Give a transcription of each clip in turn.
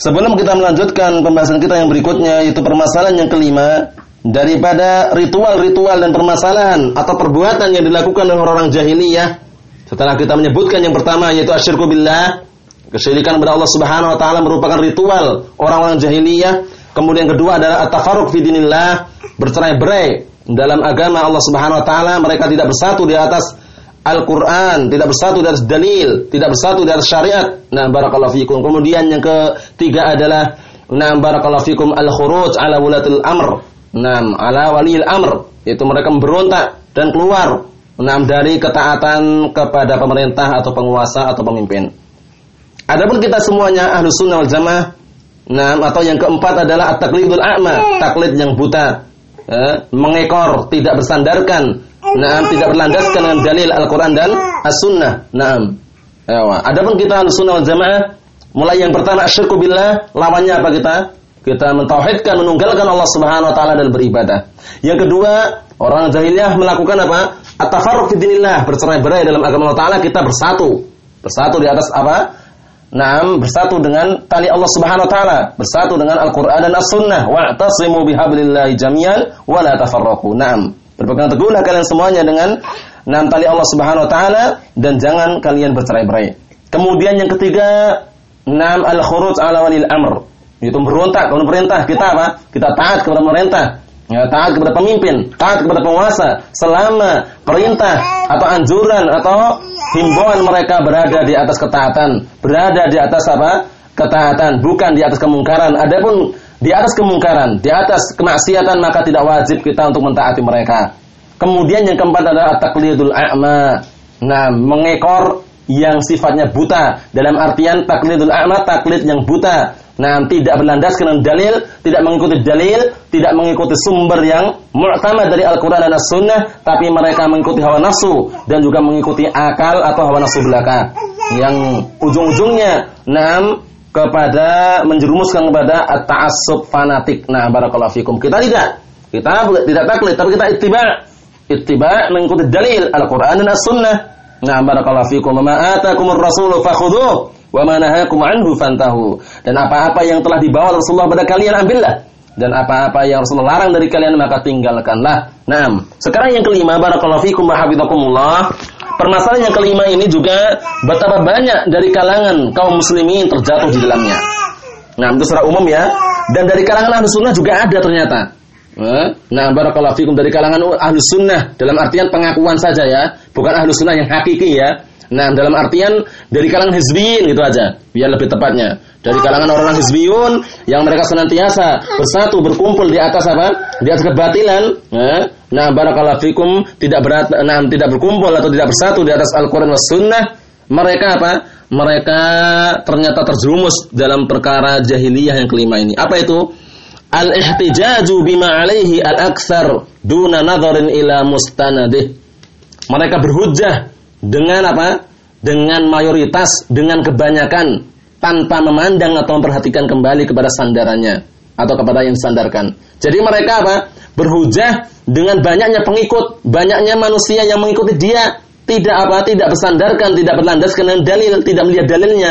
Sebelum kita melanjutkan pembahasan kita yang berikutnya yaitu permasalahan yang kelima daripada ritual-ritual dan permasalahan atau perbuatan yang dilakukan oleh orang-orang jahiliyah. Setelah kita menyebutkan yang pertama yaitu asyirku billah kesyirikan kepada Allah Subhanahu wa taala merupakan ritual orang-orang jahiliyah. Kemudian kedua adalah at-tafarruq fi dinillah bercerai-berai dalam agama Allah Subhanahu wa taala. Mereka tidak bersatu di atas Al-Quran, tidak bersatu dari dalil, tidak bersatu dari syariat. Nah, barakallahu fikum. Kemudian yang ketiga adalah Nah, barakallahu fikum al-khuruj ala wulatul amr. Nah, ala walil amr. Itu mereka memberontak dan keluar nah, dari ketaatan kepada pemerintah atau penguasa atau pemimpin. Adapun kita semuanya ahlu sunnah wal jamaah. Nah, atau yang keempat adalah at-taqlidul a'ma, taklid yang buta. Eh, mengekor, tidak bersandarkan Naam tidak berlandaskan dengan dalil Al-Qur'an dan As-Sunnah. Naam. Ewa. Adapun kita Al-Sunnah wal Jamaah, mulai yang pertama asyirku billah, lawannya apa kita? Kita mentauhidkan, menunggalkan Allah Subhanahu wa taala dalam beribadah. Yang kedua, orang jahiliyah melakukan apa? At-tafarruq dinillah, bercerai-berai dalam agama Allah taala, kita bersatu. Bersatu di atas apa? Naam, bersatu dengan tali Allah Subhanahu wa taala, bersatu dengan Al-Qur'an dan As-Sunnah. Wa'tasimu bihablillahi jami'an wa la tafarraqu. Naam. Berpegang teguhlah kalian semuanya dengan enam tali Allah Subhanahu wa taala dan jangan kalian bercerai-berai. Kemudian yang ketiga, enam al-khuruj ala walil amr. Itu berontak kepada pemerintah. Kita apa? Kita taat kepada pemerintah. Ya, taat kepada pemimpin, taat kepada penguasa selama perintah atau anjuran atau himbauan mereka berada di atas ketaatan, berada di atas apa? ketaatan, bukan di atas kemungkaran. Adapun di atas kemungkaran, di atas kemaksiatan maka tidak wajib kita untuk mentaati mereka. Kemudian yang keempat adalah taklidul a'ma. Nah, mengekor yang sifatnya buta. Dalam artian taklidul a'ma, taklid yang buta. Nah, tidak berlandaskan dengan dalil, tidak mengikuti dalil, tidak mengikuti sumber yang mu'tamad dari Al-Quran dan As-Sunnah, tapi mereka mengikuti hawa nafsu dan juga mengikuti akal atau hawa nafsu belaka. Yang ujung-ujungnya, nah, kepada menjerumuskan kepada at-ta'assub fanatik. Nah, barakallahu fikum. Kita tidak. Kita tidak taklid, tapi kita ittiba. Ittiba mengikuti dalil Al-Qur'an dan As-Sunnah. Nah, barakallahu fikum. Ma atakumur rasulu fakhudhuh wa ma nahakum anhu fantahu. Dan apa-apa yang telah dibawa Rasulullah pada kalian ambillah. Dan apa-apa yang Rasulullah larang dari kalian maka tinggalkanlah. Nah, sekarang yang kelima barakallahu fikum wa hafizakumullah. Permasalahan yang kelima ini juga betapa banyak dari kalangan kaum muslimin terjatuh di dalamnya. Nah, itu secara umum ya. Dan dari kalangan ahlu sunnah juga ada ternyata. Eh? Nah, barakallahu fikum dari kalangan ahlu sunnah dalam artian pengakuan saja ya, bukan ahlu sunnah yang hakiki ya. Nah, dalam artian dari kalangan hizbiyin gitu aja, biar lebih tepatnya. Dari kalangan orang-orang hizbiyun yang mereka senantiasa bersatu berkumpul di atas apa? Di atas kebatilan. Nah, nah barakallahu fikum tidak berat, nah, tidak berkumpul atau tidak bersatu di atas Al-Qur'an was sunnah. Mereka apa? Mereka ternyata terjerumus dalam perkara jahiliyah yang kelima ini. Apa itu? Al-ihtijaju bima alaihi al-aktsar duna nadharin ila mustanadih. Mereka berhujjah dengan apa? Dengan mayoritas, dengan kebanyakan tanpa memandang atau memperhatikan kembali kepada sandarannya atau kepada yang disandarkan. Jadi mereka apa? Berhujah dengan banyaknya pengikut, banyaknya manusia yang mengikuti dia, tidak apa? Tidak bersandarkan, tidak berlandaskan dengan dalil, tidak melihat dalilnya.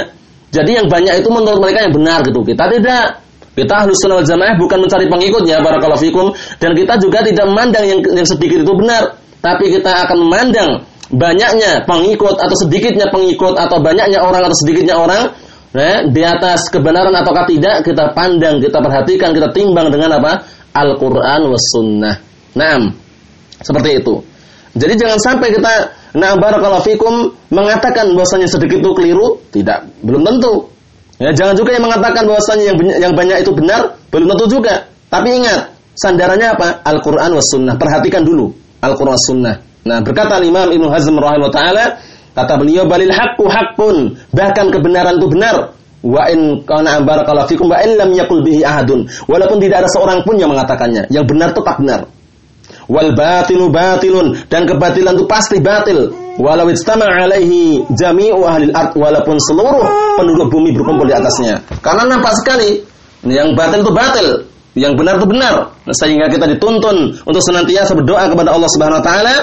Jadi yang banyak itu menurut mereka yang benar gitu. Kita tidak. Kita harus sunnah jamaah bukan mencari pengikutnya barakallahu fikum dan kita juga tidak memandang yang, yang sedikit itu benar, tapi kita akan memandang banyaknya pengikut atau sedikitnya pengikut atau banyaknya orang atau sedikitnya orang nah, di atas kebenaran ataukah tidak kita pandang, kita perhatikan, kita timbang dengan apa? Al-Qur'an was sunnah. Naam. Seperti itu. Jadi jangan sampai kita nah barakallahu fikum mengatakan bahwasanya sedikit itu keliru, tidak, belum tentu. Ya, jangan juga yang mengatakan bahwasanya yang yang banyak itu benar, belum tentu juga. Tapi ingat, sandarannya apa? Al-Qur'an was sunnah. Perhatikan dulu Al-Qur'an sunnah. Nah, berkata Imam Ibnu Hazm rahimahullah taala, kata beliau balil haqqu haqqun, bahkan kebenaran itu benar. wa in kana barakallahu fikum wa in lam yakul bihi ahadun. Walaupun tidak ada seorang pun yang mengatakannya. Yang benar tetap benar. Wal batilu batilun. Dan kebatilan itu pasti batil. Walau istama alaihi jami'u ahli ard. Walaupun seluruh penduduk bumi berkumpul di atasnya. Karena nampak sekali yang batil itu batil. Yang benar itu benar. Sehingga kita dituntun untuk senantiasa berdoa kepada Allah Subhanahu wa taala.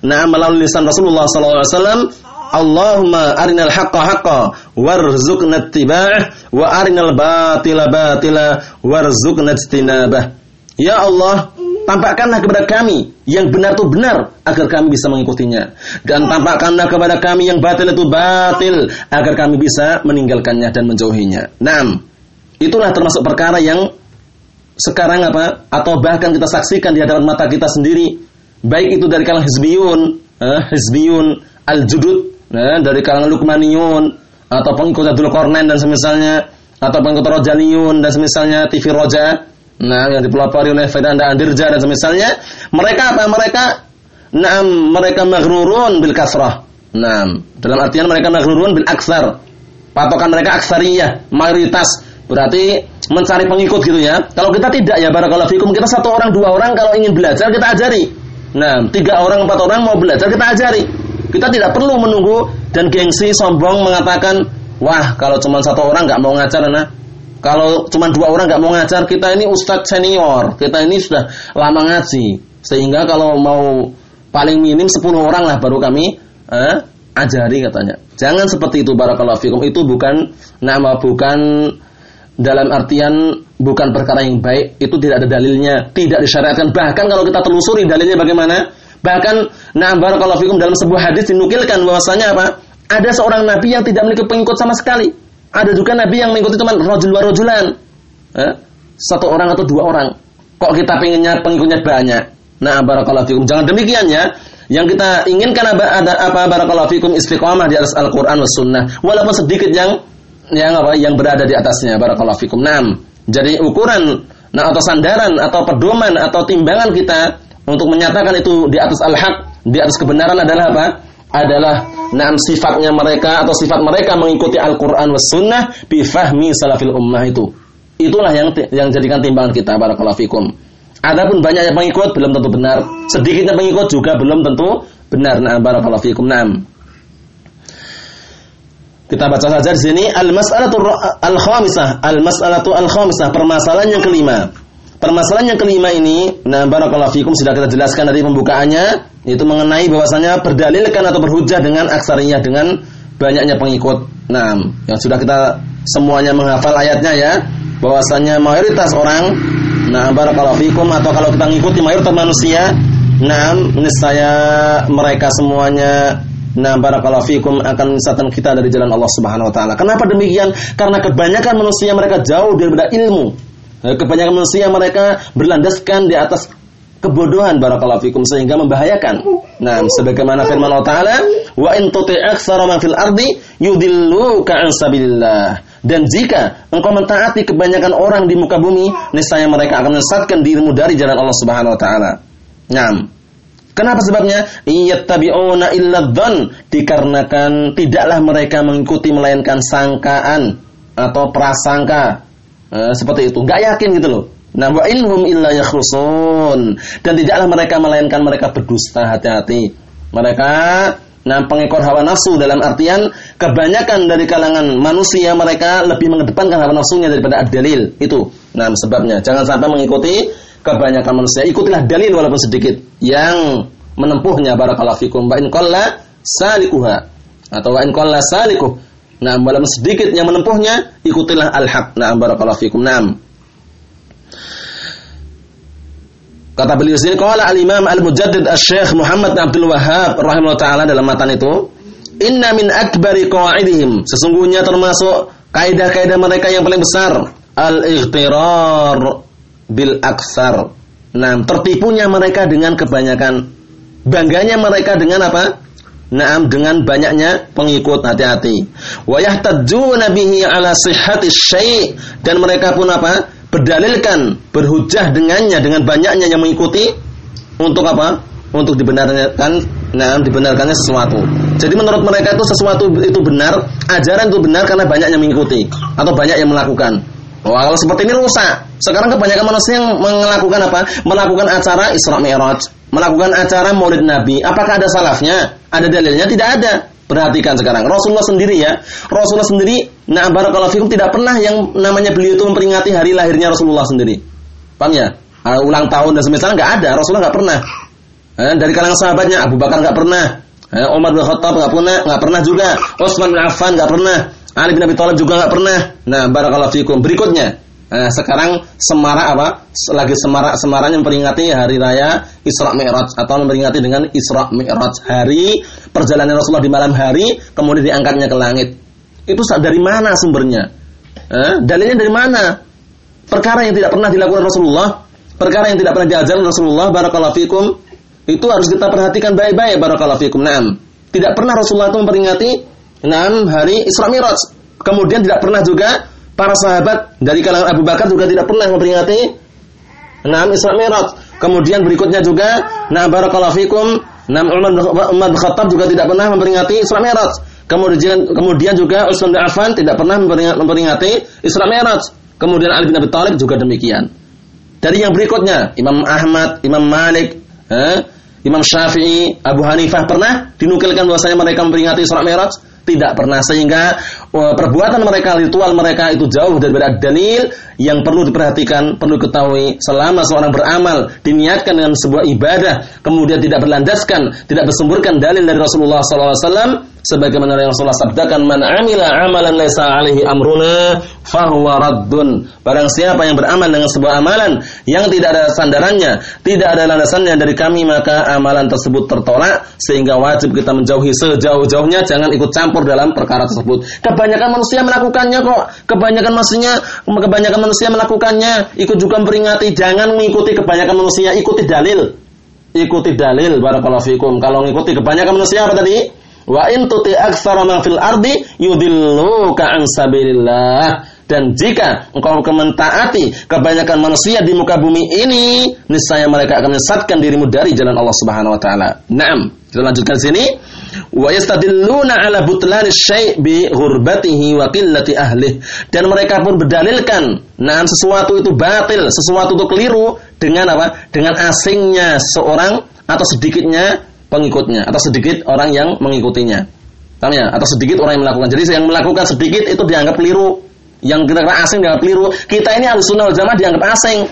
Nah melalui lisan Rasulullah wasallam Allahumma arinal haqqa haqqa warzuqna ittiba'ah wa arinal batila batila warzuqna ijtinabah. Ya Allah, tampakkanlah kepada kami yang benar itu benar agar kami bisa mengikutinya dan tampakkanlah kepada kami yang batil itu batil agar kami bisa meninggalkannya dan menjauhinya. Naam. Itulah termasuk perkara yang sekarang apa atau bahkan kita saksikan di hadapan mata kita sendiri baik itu dari kalangan hizbiyun, eh, hizbiyun al-judud eh, dari kalangan lukmaniyun atau pengikut Abdul Qarnain dan semisalnya atau pengikut Rojaniyun dan semisalnya TV Roja Nah, yang dipelopori oleh Faidanda Andirja dan semisalnya, mereka apa? Mereka nah, mereka maghrurun bil kasrah. Nah, dalam artian mereka maghrurun bil aksar. Patokan mereka aksariyah, mayoritas. Berarti mencari pengikut gitu ya. Kalau kita tidak ya barakallahu fikum, kita satu orang, dua orang kalau ingin belajar kita ajari. Nah, tiga orang, empat orang mau belajar kita ajari. Kita tidak perlu menunggu dan gengsi sombong mengatakan, wah kalau cuma satu orang nggak mau ngajar, nah kalau cuma dua orang nggak mau ngajar, kita ini ustadz senior, kita ini sudah lama ngaji. Sehingga kalau mau paling minim 10 orang lah baru kami eh, ajari katanya. Jangan seperti itu barakallahu fikum. Itu bukan nama bukan dalam artian bukan perkara yang baik, itu tidak ada dalilnya, tidak disyariatkan. Bahkan kalau kita telusuri dalilnya bagaimana? Bahkan nah barakallahu fikum dalam sebuah hadis dinukilkan bahwasanya apa? Ada seorang nabi yang tidak memiliki pengikut sama sekali. Ada juga nabi yang mengikuti teman rojul rojulan. Eh? Satu orang atau dua orang. Kok kita pengennya pengikutnya banyak? Nah, barakallahu fikum. Jangan demikian ya. Yang kita inginkan apa, ada apa barakallahu fikum istiqamah di atas Al-Qur'an was sunnah. Walaupun sedikit yang yang apa yang berada di atasnya barakallahu fikum. Naam. Jadi ukuran nah atau sandaran atau pedoman atau timbangan kita untuk menyatakan itu di atas al-haq, di atas kebenaran adalah apa? adalah enam sifatnya mereka atau sifat mereka mengikuti Al-Qur'an was sunnah bi fahmi salafil ummah itu. Itulah yang yang jadikan timbangan kita barakallahu fikum. Adapun banyaknya pengikut belum tentu benar, sedikitnya pengikut juga belum tentu benar. Nah, barakallahu fikum. Naam. Kita baca saja di sini al-mas'alatu al-khamisah, al-mas'alatu al-khamisah, permasalahan yang kelima. Permasalahan yang kelima ini, nah barakallahu fikum sudah kita jelaskan dari pembukaannya, itu mengenai bahwasanya berdalilkan atau berhujah dengan aksarinya dengan banyaknya pengikut. Nah, yang sudah kita semuanya menghafal ayatnya ya, bahwasanya mayoritas orang, nah barakallahu fikum atau kalau kita mengikuti mayoritas manusia, nah niscaya mereka semuanya Nah, barakallahu fikum akan menyesatkan kita dari jalan Allah Subhanahu wa taala. Kenapa demikian? Karena kebanyakan manusia mereka jauh daripada ilmu. Eh, kebanyakan manusia mereka berlandaskan di atas kebodohan barakallahu fikum sehingga membahayakan. Nah, sebagaimana firman Allah Taala, "Wa in tuti' aktsara man fil ardi yudilluka an sabilillah." Dan jika engkau mentaati kebanyakan orang di muka bumi, niscaya mereka akan menyesatkan dirimu dari jalan Allah Subhanahu wa taala. Naam. Kenapa sebabnya? Iyattabi'una illa dzan, dikarenakan tidaklah mereka mengikuti melainkan sangkaan atau prasangka Eh, seperti itu. Enggak yakin gitu loh. Nah, wa illa yakhrusun. Dan tidaklah mereka melainkan mereka berdusta hati-hati. Mereka nah pengekor hawa nafsu dalam artian kebanyakan dari kalangan manusia mereka lebih mengedepankan hawa nafsunya daripada ad-dalil. Itu. Nah, sebabnya jangan sampai mengikuti kebanyakan manusia. Ikutilah dalil walaupun sedikit yang menempuhnya barakallahu fikum. Wa in qalla salikuha atau wa in qalla salikuh Nah, walaupun sedikit yang menempuhnya, ikutilah al-haq. Nah, barakallahu fikum. Naam. Kata beliau sini, qala al-Imam al-Mujaddid Asy-Syaikh Muhammad Abdul Wahhab rahimahullah taala dalam matan itu, "Inna min akbari qawaidihim." Sesungguhnya termasuk kaidah-kaidah mereka yang paling besar, al-ightirar bil aksar. Nah, tertipunya mereka dengan kebanyakan. Bangganya mereka dengan apa? Naam dengan banyaknya pengikut hati-hati. Wa yahtajuna bihi ala sihhati syai' dan mereka pun apa? berdalilkan, berhujah dengannya dengan banyaknya yang mengikuti untuk apa? Untuk dibenarkan, nah dibenarkannya sesuatu. Jadi menurut mereka itu sesuatu itu benar, ajaran itu benar karena banyak yang mengikuti atau banyak yang melakukan. Wah, kalau seperti ini rusak. Sekarang kebanyakan manusia yang melakukan apa? Melakukan acara Isra Mi'raj, melakukan acara Maulid Nabi. Apakah ada salafnya? Ada dalilnya? Tidak ada. Perhatikan sekarang. Rasulullah sendiri ya. Rasulullah sendiri, nah barakallahu fikum tidak pernah yang namanya beliau itu memperingati hari lahirnya Rasulullah sendiri. Paham ya? Uh, ulang tahun dan semisal nggak ada. Rasulullah nggak pernah. Eh, dari kalangan sahabatnya Abu Bakar nggak pernah. Eh, Umar bin Khattab nggak pernah, nggak pernah juga. Utsman bin Affan nggak pernah. Ali bin Abi Thalib juga nggak pernah. Nah, barakallahu fikum. Berikutnya, Nah, sekarang semarak apa? Lagi semarak semaraknya memperingati hari raya Isra Mi'raj atau memperingati dengan Isra Mi'raj hari perjalanan Rasulullah di malam hari kemudian diangkatnya ke langit. Itu dari mana sumbernya? Eh, dalilnya dari mana? Perkara yang tidak pernah dilakukan Rasulullah, perkara yang tidak pernah diajarkan Rasulullah barakallahu fikum, itu harus kita perhatikan baik-baik barakallahu fikum. Naam. Tidak pernah Rasulullah itu memperingati enam hari Isra Mi'raj. Kemudian tidak pernah juga para sahabat dari kalangan Abu Bakar juga tidak pernah memperingati enam Isra Mi'raj. Kemudian berikutnya juga nah barakallahu fikum, enam Umar Umar Khattab juga tidak pernah memperingati Isra Mi'raj. Kemudian kemudian juga Utsman bin Affan tidak pernah memperingati Isra Mi'raj. Kemudian Ali bin Abi Thalib juga demikian. Dari yang berikutnya, Imam Ahmad, Imam Malik, eh, Imam Syafi'i, Abu Hanifah pernah dinukilkan bahwasanya mereka memperingati Isra Mi'raj? Tidak pernah sehingga perbuatan mereka, ritual mereka itu jauh daripada dalil yang perlu diperhatikan, perlu ketahui selama seorang beramal diniatkan dengan sebuah ibadah kemudian tidak berlandaskan, tidak bersumberkan dalil dari Rasulullah SAW sebagaimana yang Rasulullah sabdakan man amila amalan laisa alaihi amruna fahuwa raddun. Barang siapa yang beramal dengan sebuah amalan yang tidak ada sandarannya tidak ada landasannya dari kami maka amalan tersebut tertolak sehingga wajib kita menjauhi sejauh-jauhnya jangan ikut campur dalam perkara tersebut kebanyakan manusia melakukannya kok kebanyakan manusia kebanyakan manusia melakukannya ikut juga memperingati jangan mengikuti kebanyakan manusia ikuti dalil ikuti dalil barakallahu fikum kalau mengikuti kebanyakan manusia apa tadi Wa in tuti aktsara man fil ardi yudilluka an sabilillah. Dan jika engkau kementaati kebanyakan manusia di muka bumi ini, niscaya mereka akan menyesatkan dirimu dari jalan Allah Subhanahu wa taala. Naam. Kita lanjutkan sini. Wa yastadilluna ala butlani syai' bi ghurbatihi wa qillati ahli. Dan mereka pun berdalilkan, nah sesuatu itu batil, sesuatu itu keliru dengan apa? Dengan asingnya seorang atau sedikitnya pengikutnya atau sedikit orang yang mengikutinya. Paham ya? Atau sedikit orang yang melakukan. Jadi yang melakukan sedikit itu dianggap keliru. Yang kita kira asing dianggap keliru. Kita ini harus sunnah jamaah dianggap asing.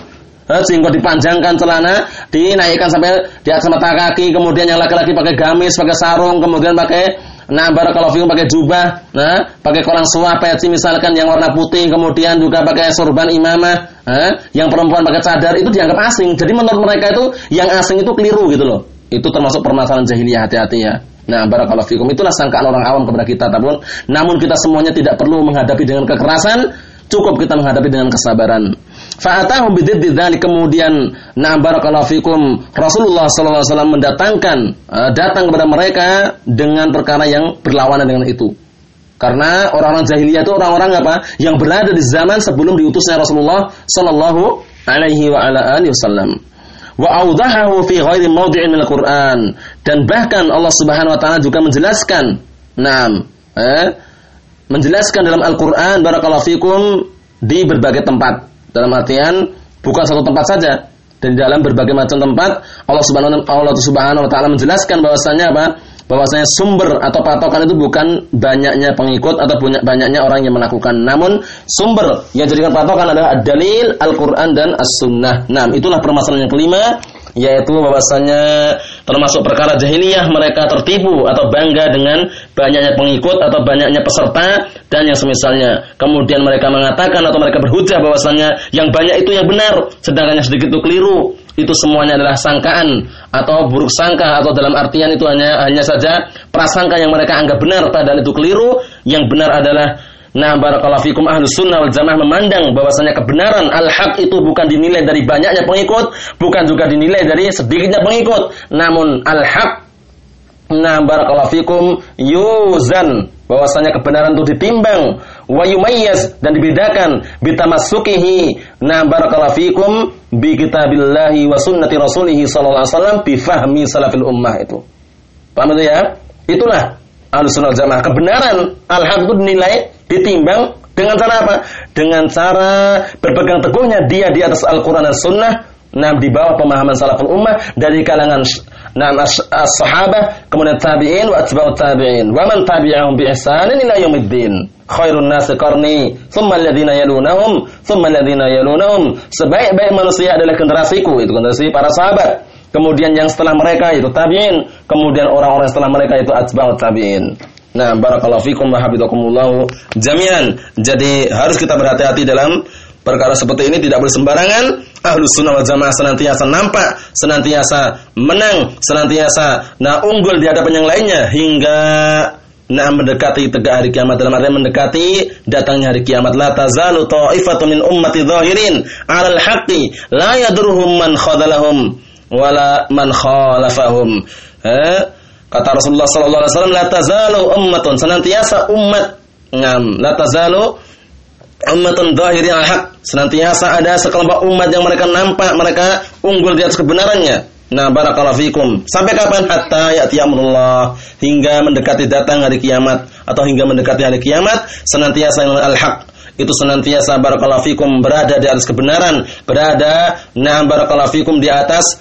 Eh, dipanjangkan celana, dinaikkan sampai di atas mata kaki, kemudian yang laki-laki pakai gamis, pakai sarung, kemudian pakai nah kalau fikum pakai jubah, nah pakai kolang suah peci misalkan yang warna putih, kemudian juga pakai sorban imamah, eh, yang perempuan pakai cadar itu dianggap asing. Jadi menurut mereka itu yang asing itu keliru gitu loh. Itu termasuk permasalahan jahiliyah hati-hati ya. Nah, barakallahu fikum. Itulah sangkaan orang awam kepada kita. Namun, namun kita semuanya tidak perlu menghadapi dengan kekerasan, cukup kita menghadapi dengan kesabaran. Fa'atahum bididdi kemudian nah barakallahu fikum. Rasulullah wasallam mendatangkan uh, datang kepada mereka dengan perkara yang berlawanan dengan itu. Karena orang-orang jahiliyah itu orang-orang apa? Yang berada di zaman sebelum diutusnya Rasulullah sallallahu alaihi wa ala alihi wasallam. Wa awdahahu fi ghairi mawdi'in al Qur'an. Dan bahkan Allah Subhanahu wa taala juga menjelaskan Naam eh, menjelaskan dalam Al-Qur'an barakallahu fikum di berbagai tempat dalam artian bukan satu tempat saja dan dalam berbagai macam tempat Allah Subhanahu Allah Subhanahu wa taala menjelaskan bahwasanya apa bahwasanya sumber atau patokan itu bukan banyaknya pengikut atau banyaknya orang yang melakukan. Namun sumber yang jadikan patokan adalah dalil Al-Qur'an dan As-Sunnah. Nah, itulah permasalahan yang kelima yaitu bahwasanya termasuk perkara jahiliyah mereka tertipu atau bangga dengan banyaknya pengikut atau banyaknya peserta dan yang semisalnya. Kemudian mereka mengatakan atau mereka berhujah bahwasanya yang banyak itu yang benar sedangkan yang sedikit itu keliru itu semuanya adalah sangkaan atau buruk sangka atau dalam artian itu hanya hanya saja prasangka yang mereka anggap benar padahal itu keliru yang benar adalah Nah, barakallahu fikum ahlus sunnah wal jamaah memandang bahwasanya kebenaran al-haq itu bukan dinilai dari banyaknya pengikut, bukan juga dinilai dari sedikitnya pengikut, namun al-haq Nah, barakallahu fikum yuzan bahwasanya kebenaran itu ditimbang wa yumayyaz dan dibedakan bitamassukihi na barakallahu fikum bi kitabillahi wa sunnati rasulih sallallahu alaihi wasallam bi fahmi salafil ummah itu. Paham itu ya? Itulah Ahlussunnah Jamaah. Kebenaran al-haq itu dinilai ditimbang dengan cara apa? Dengan cara berpegang teguhnya dia di atas Al-Qur'an dan Sunnah Nah, di bawah pemahaman salaful ummah dari kalangan nah as-sahabah, kemudian tabi'in wa atba'ut tabi'in, wa man tabi'ahum bi ihsanin ila yaumiddin. Khairun nasi qarni, thumma alladziina yalunahum, thumma alladziina yalunahum. Sebaik-baik manusia adalah generasiku, itu generasi para sahabat. Kemudian yang setelah mereka itu tabi'in, kemudian orang-orang setelah mereka itu atba'ut tabi'in. Nah, barakallahu fikum wa habibakumullah jami'an. Jadi harus kita berhati-hati dalam perkara seperti ini tidak boleh sembarangan. Ahlus sunnah wal jamaah senantiasa nampak, senantiasa menang, senantiasa nah unggul di hadapan yang lainnya hingga nah mendekati tegak hari kiamat dalam arti mendekati datangnya hari kiamat la tazalu ta'ifatu min ummati zahirin 'alal haqqi la yadurhum man khadalahum wala man khalafahum eh? Kata Rasulullah sallallahu alaihi wasallam la tazalu ummatun senantiasa umat ngam la tazalu ummatun dhahirin al-haq. Senantiasa ada sekelompok umat yang mereka nampak mereka unggul di atas kebenarannya. Nah, barakallahu fikum. Sampai kapan? Hatta ya'ti amrullah. Hingga mendekati datang hari kiamat atau hingga mendekati hari kiamat senantiasa al-haq itu senantiasa barakallahu fikum berada di atas kebenaran, berada nah barakallahu fikum di atas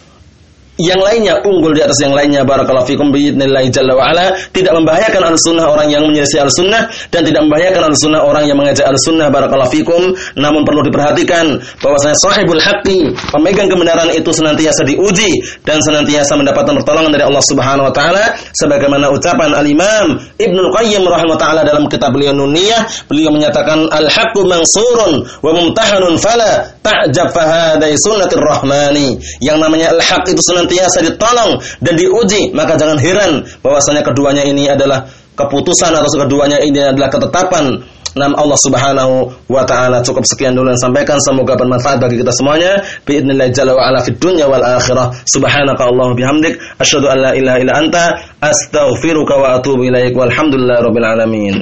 yang lainnya unggul di atas yang lainnya. Barakallahu fikum biidznillah jalla wa ala. Tidak membahayakan al-sunnah orang yang menyelisih al-sunnah dan tidak membahayakan al-sunnah orang yang mengajak al-sunnah barakallahu fikum. Namun perlu diperhatikan bahwasanya sahibul haqqi pemegang kebenaran itu senantiasa diuji dan senantiasa mendapatkan pertolongan dari Allah Subhanahu wa taala. Sebagaimana ucapan al-Imam Ibnu Qayyim rahimahullah taala dalam kitab beliau Nuniyah beliau menyatakan al-haqqu mansurun wa mumtahanun fala ta'jab fahadai sunnatir rahmani. Yang namanya al-haq itu senantiasa senantiasa ditolong dan diuji, maka jangan heran bahwasanya keduanya ini adalah keputusan atau keduanya ini adalah ketetapan Nam Allah Subhanahu wa taala. Cukup sekian dulu yang sampaikan semoga bermanfaat bagi kita semuanya. Biidznillah jalla wa ala fid dunya wal akhirah. Subhanaka Allah bihamdik asyhadu an la ilaha illa anta astaghfiruka wa atubu ilaik. Walhamdulillahirabbil alamin.